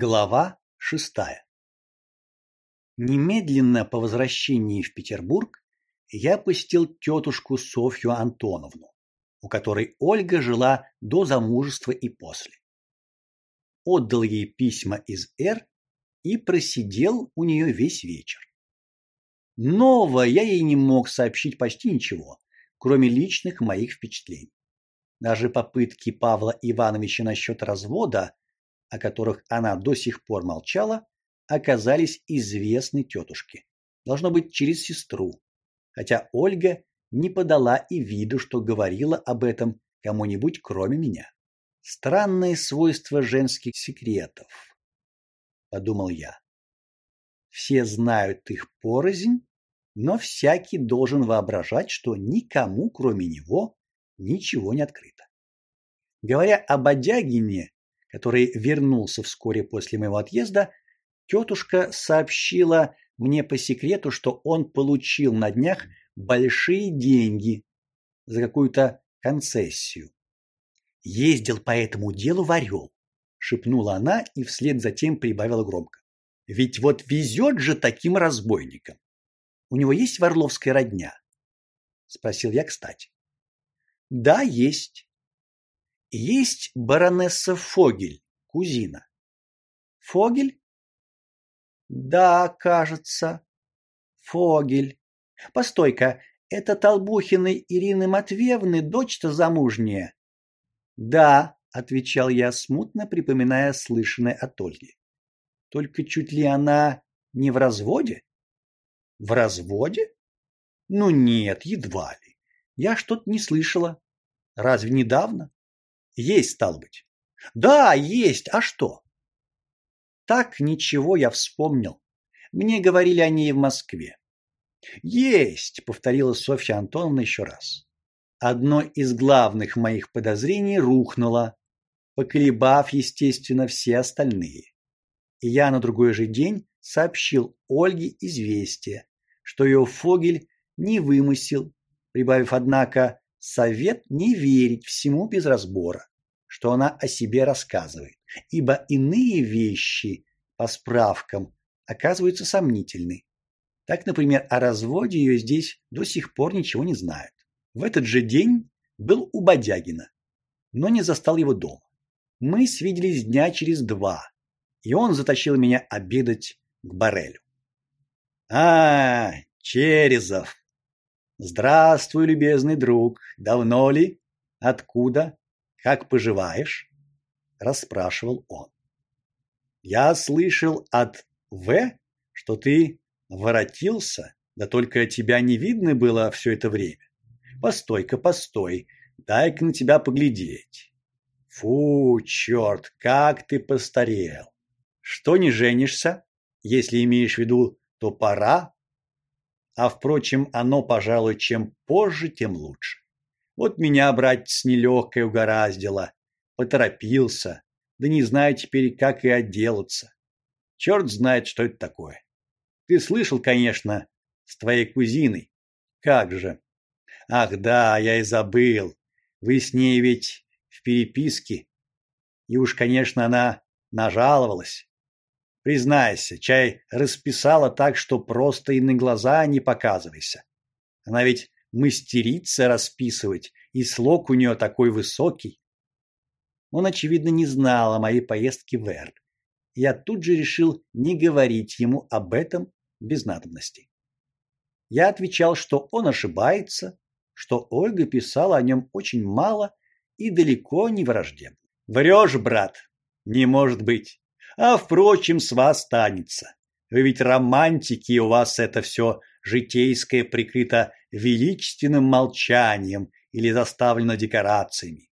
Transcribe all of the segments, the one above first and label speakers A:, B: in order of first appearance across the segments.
A: Глава шестая. Немедленно по возвращении в Петербург я посетил тетушку Софью Антоновну, у которой Ольга жила до замужества и после. Отдал ей письма из Р и просидел у нее весь вечер. Нового я ей не мог сообщить почти ничего, кроме личных моих впечатлений. Даже попытки Павла Ивановича насчет развода о которых она до сих пор молчала, оказались известны тетушке. Должно быть, через сестру. Хотя Ольга не подала и виду, что говорила об этом кому-нибудь, кроме меня. Странное свойство женских секретов, подумал я. Все знают их порознь, но всякий должен воображать, что никому, кроме него, ничего не открыто. Говоря об Одягине, который вернулся вскоре после моего отъезда, тетушка сообщила мне по секрету, что он получил на днях большие деньги за какую-то концессию. Ездил по этому делу в Орел, шепнула она и вслед за тем прибавила громко. Ведь вот везет же таким разбойникам. У него есть Варловская родня? спросил я, кстати. Да, есть. Есть баронесса Фогель, кузина. Фогель? Да, кажется. Фогель. Постой-ка, это Толбухиной Ирины Матвеевны дочь-то замужняя? Да, отвечал я, смутно припоминая слышанное от Ольги. Только чуть ли она не в разводе? В разводе? Ну нет, едва ли. Я что-то не слышала. Разве недавно? Есть, стало быть. Да, есть. А что? Так ничего я вспомнил. Мне говорили о ней в Москве. Есть, повторила Софья Антоновна еще раз. Одно из главных моих подозрений рухнуло, поколебав, естественно, все остальные. И я на другой же день сообщил Ольге известие, что ее Фогель не вымысел, прибавив однако совет не верить всему без разбора что она о себе рассказывает, ибо иные вещи по справкам оказываются сомнительны. Так, например, о разводе ее здесь до сих пор ничего не знают. В этот же день был у Бодягина, но не застал его дома. Мы свиделись дня через два, и он затащил меня обедать к Барелю. А, Черезов. Здравствуй, любезный друг. Давно ли? Откуда? Как поживаешь? расспрашивал он. Я слышал от В, что ты воротился, да только тебя не видно было все это время. Постой-ка, постой, дай-ка на тебя поглядеть. Фу, черт, как ты постарел. Что не женишься? Если имеешь в виду, то пора. А впрочем, оно, пожалуй, чем позже, тем лучше. Вот меня, братец, нелегкое угораздило. Поторопился. Да не знаю теперь, как и отделаться. Черт знает, что это такое. Ты слышал, конечно, с твоей кузиной. Как же? Ах, да, я и забыл. Вы с ней ведь в переписке. И уж, конечно, она нажаловалась. Признайся, чай расписала так, что просто и на глаза не показывайся. Она ведь мастерица расписывать, и слог у нее такой высокий. Он очевидно не знал о моей поездке в Эр. Я тут же решил не говорить ему об этом без надобности. Я отвечал, что он ошибается, что Ольга писала о нем очень мало и далеко не враждебно. Врешь, брат. Не может быть. А впрочем, с вас станется. Вы ведь романтики, у вас это все житейское прикрыто величественным молчанием или заставлено декорациями.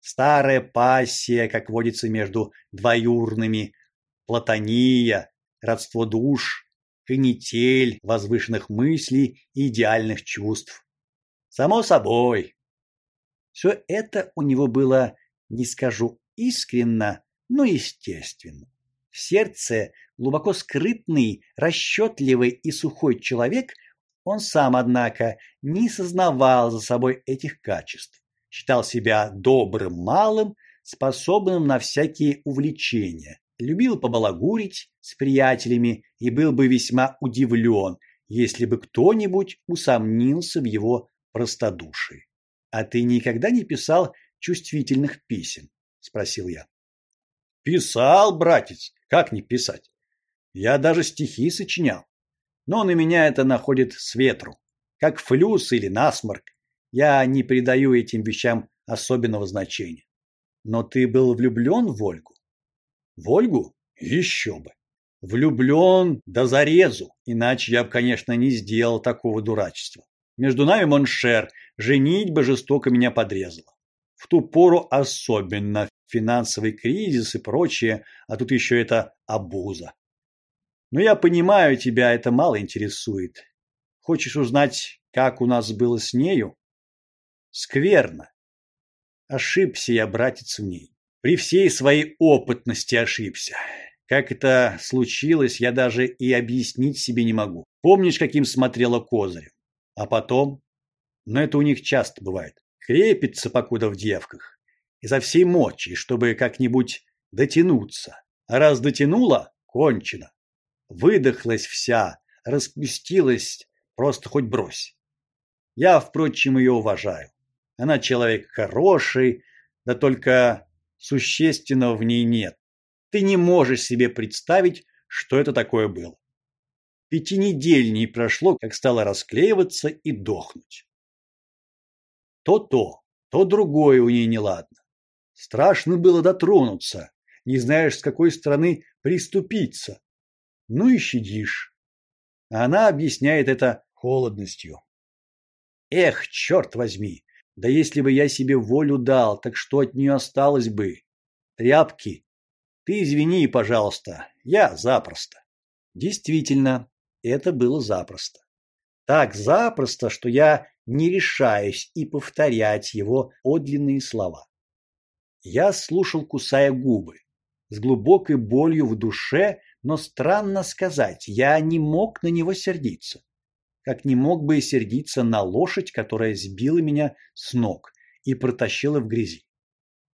A: Старая пассия, как водится между двоюрными, платония, родство душ, канитель возвышенных мыслей и идеальных чувств. Само собой. Все это у него было, не скажу искренно, но естественно. В сердце глубоко скрытный, расчетливый и сухой человек, он сам, однако, не сознавал за собой этих качеств. Считал себя добрым малым, способным на всякие увлечения, любил побалагурить с приятелями и был бы весьма удивлен, если бы кто-нибудь усомнился в его простодушии. А ты никогда не писал чувствительных писем, спросил я. Писал, братец, как не писать? Я даже стихи сочинял. Но на меня это находит с ветру, как флюс или насморк. Я не придаю этим вещам особенного значения. Но ты был влюблен в Ольгу? В Ольгу? Еще бы. Влюблен до зарезу, иначе я бы, конечно, не сделал такого дурачества. Между нами моншер, женитьба жестоко меня подрезала. В ту пору особенно финансовый кризис и прочее, а тут еще это обуза. Но я понимаю, тебя это мало интересует. Хочешь узнать, как у нас было с нею? Скверно. Ошибся я, братец, в ней. При всей своей опытности ошибся. Как это случилось, я даже и объяснить себе не могу. Помнишь, каким смотрела Козырев? А потом? Но это у них часто бывает. Крепится покуда в девках. Изо всей мочи, чтобы как-нибудь дотянуться. А раз дотянула, кончено. Выдохлась вся, распустилась, просто хоть брось. Я, впрочем, ее уважаю. Она человек хороший, да только существенного в ней нет. Ты не можешь себе представить, что это такое было. Пяти недель не прошло, как стала расклеиваться и дохнуть. То то, то другое у ней неладно. Страшно было дотронуться, не знаешь, с какой стороны приступиться. Ну и щадишь. А она объясняет это холодностью. Эх, черт возьми, да если бы я себе волю дал, так что от нее осталось бы? Тряпки. Ты извини, пожалуйста, я запросто. Действительно, это было запросто. Так запросто, что я не решаюсь и повторять его подлинные слова. Я слушал, кусая губы, с глубокой болью в душе, но странно сказать, я не мог на него сердиться как не мог бы и сердиться на лошадь, которая сбила меня с ног и протащила в грязи.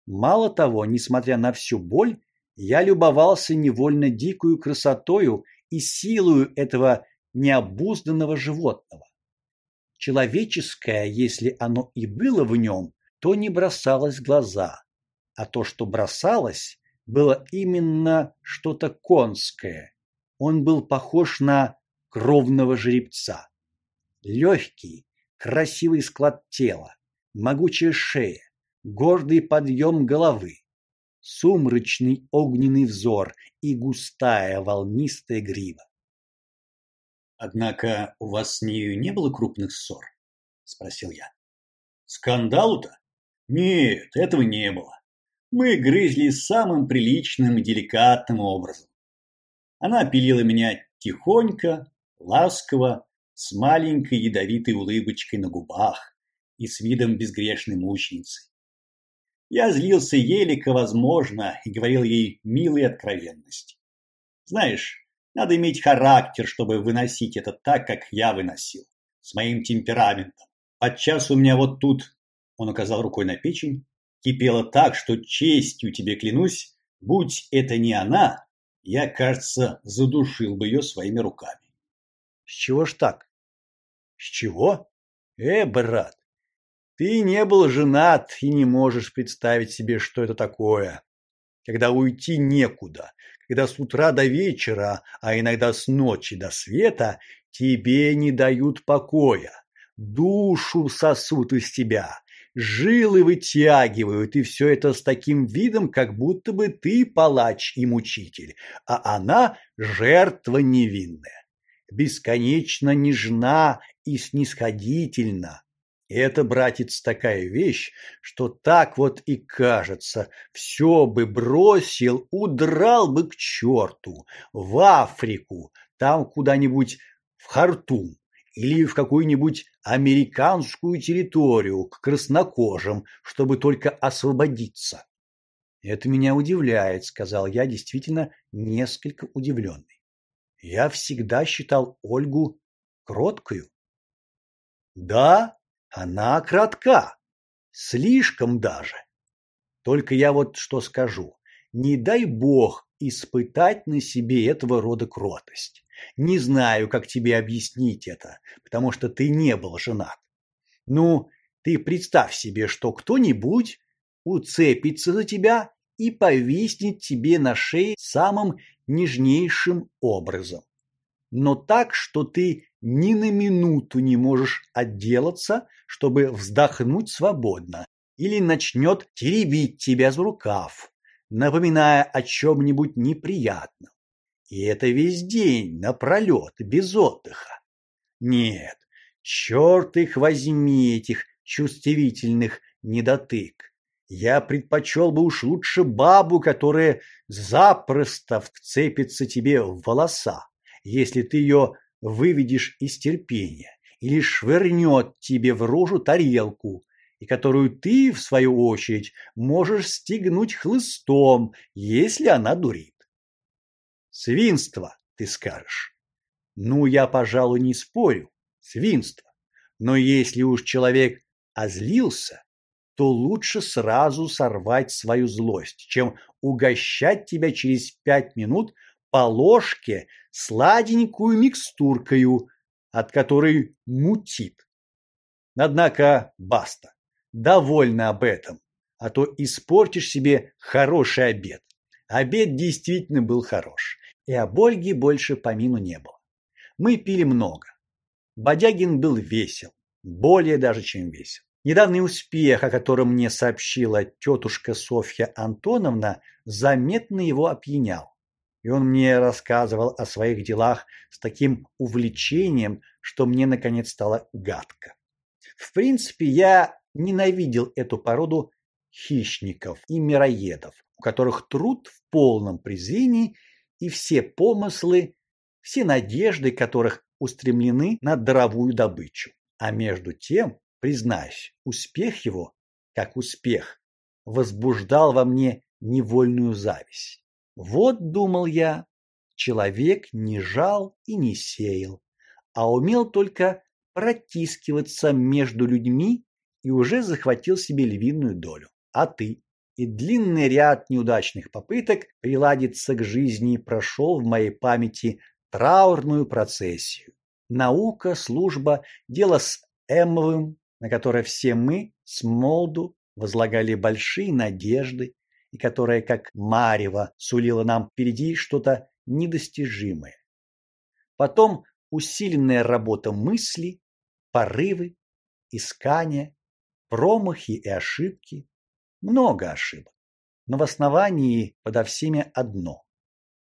A: Мало того, несмотря на всю боль, я любовался невольно дикую красотою и силою этого необузданного животного. Человеческое, если оно и было в нем, то не бросалось в глаза, а то, что бросалось, было именно что-то конское. Он был похож на кровного жеребца легкий, красивый склад тела, могучая шея, гордый подъем головы, сумрачный огненный взор и густая волнистая грива. Однако у вас с нею не было крупных ссор, спросил я. Скандалу-то? Нет, этого не было. Мы грызли самым приличным и деликатным образом. Она пилила меня тихонько, ласково, с маленькой ядовитой улыбочкой на губах и с видом безгрешной мученицы. Я злился елико, возможно, и говорил ей милые откровенности. Знаешь, надо иметь характер, чтобы выносить это так, как я выносил, с моим темпераментом. Подчас у меня вот тут, он указал рукой на печень, кипело так, что честью тебе клянусь, будь это не она, я, кажется, задушил бы ее своими руками. С чего ж так? С чего? Э, брат, ты не был женат и не можешь представить себе, что это такое. Когда уйти некуда, когда с утра до вечера, а иногда с ночи до света тебе не дают покоя, душу сосут из тебя, жилы вытягивают, и все это с таким видом, как будто бы ты палач и мучитель, а она жертва невинная бесконечно нежна и снисходительна. Это, братец, такая вещь, что так вот и кажется, все бы бросил, удрал бы к черту, в Африку, там куда-нибудь в Хартум или в какую-нибудь американскую территорию к краснокожим, чтобы только освободиться. Это меня удивляет, сказал я, действительно несколько удивленный. Я всегда считал Ольгу кроткою. Да, она кратка, слишком даже. Только я вот что скажу: не дай бог испытать на себе этого рода кротость. Не знаю, как тебе объяснить это, потому что ты не был женат. Ну, ты представь себе, что кто-нибудь уцепится за тебя и повиснет тебе на шее самым нежнейшим образом. Но так, что ты ни на минуту не можешь отделаться, чтобы вздохнуть свободно, или начнет теребить тебя за рукав, напоминая о чем нибудь неприятном. И это весь день напролет, без отдыха. Нет, черт их возьми, этих чувствительных недотык. Я предпочел бы уж лучше бабу, которая запросто вцепится тебе в волоса, если ты ее выведешь из терпения, или швырнет тебе в рожу тарелку, и которую ты, в свою очередь, можешь стегнуть хлыстом, если она дурит. Свинство, ты скажешь. Ну, я, пожалуй, не спорю. Свинство. Но если уж человек озлился, то лучше сразу сорвать свою злость, чем угощать тебя через пять минут по ложке сладенькую микстуркою, от которой мутит. Однако баста. Довольно об этом, а то испортишь себе хороший обед. Обед действительно был хорош, и об Ольге больше помину не было. Мы пили много. Бодягин был весел, более даже чем весел. Недавний успех, о котором мне сообщила тетушка Софья Антоновна, заметно его опьянял. И он мне рассказывал о своих делах с таким увлечением, что мне наконец стало гадко. В принципе, я ненавидел эту породу хищников и мироедов, у которых труд в полном презрении и все помыслы, все надежды которых устремлены на даровую добычу. А между тем Признаюсь, успех его, как успех, возбуждал во мне невольную зависть. Вот, думал я, человек не жал и не сеял, а умел только протискиваться между людьми и уже захватил себе львиную долю. А ты? И длинный ряд неудачных попыток приладиться к жизни прошел в моей памяти траурную процессию. Наука, служба, дело с Эмовым, на которое все мы с молду возлагали большие надежды и которая, как марево, сулила нам впереди что-то недостижимое. Потом усиленная работа мысли, порывы, искания, промахи и ошибки, много ошибок. Но в основании подо всеми одно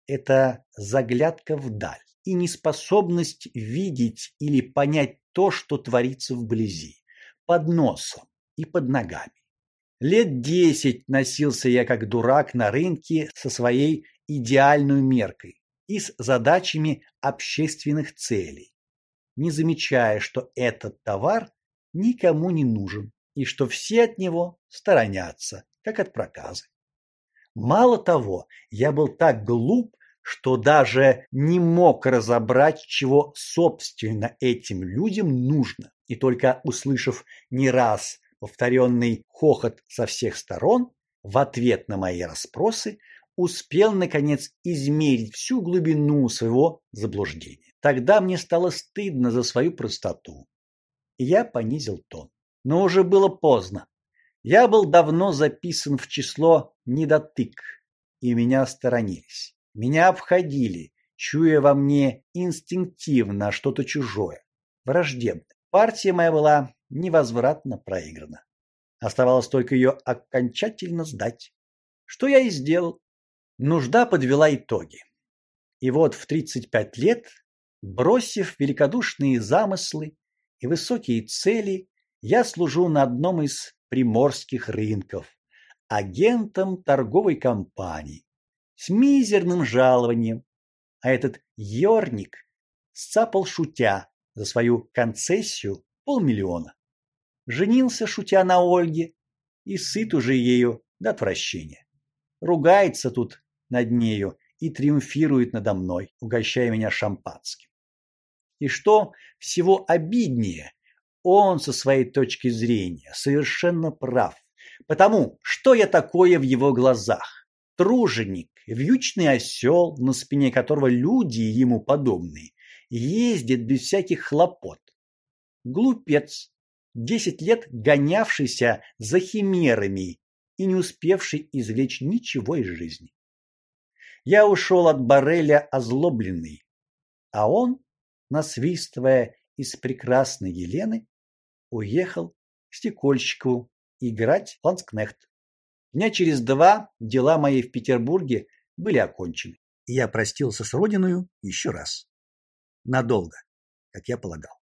A: это заглядка вдаль и неспособность видеть или понять то, что творится вблизи под носом и под ногами. Лет десять носился я как дурак на рынке со своей идеальной меркой и с задачами общественных целей, не замечая, что этот товар никому не нужен и что все от него сторонятся, как от проказы. Мало того, я был так глуп, что даже не мог разобрать, чего собственно этим людям нужно. И только услышав не раз повторенный хохот со всех сторон в ответ на мои расспросы, успел наконец измерить всю глубину своего заблуждения. Тогда мне стало стыдно за свою простоту. И я понизил тон. Но уже было поздно. Я был давно записан в число недотык, и меня сторонились. Меня обходили, чуя во мне инстинктивно что-то чужое, враждебное. Партия моя была невозвратно проиграна. Оставалось только ее окончательно сдать. Что я и сделал. Нужда подвела итоги. И вот в 35 лет, бросив великодушные замыслы и высокие цели, я служу на одном из приморских рынков агентом торговой компании с мизерным жалованием, а этот ёрник сцапал шутя за свою концессию полмиллиона. Женился шутя на Ольге и сыт уже ею до отвращения. Ругается тут над нею и триумфирует надо мной, угощая меня шампанским. И что всего обиднее, он со своей точки зрения совершенно прав. Потому что я такое в его глазах? труженик, вьючный осел, на спине которого люди ему подобные ездят без всяких хлопот. Глупец, десять лет гонявшийся за химерами и не успевший извлечь ничего из жизни. Я ушел от Барреля озлобленный, а он, насвистывая из прекрасной Елены, уехал к Стекольщикову играть ланскнехт. Дня через два дела мои в Петербурге были окончены. И я простился с родиною еще раз. Надолго, как я полагал.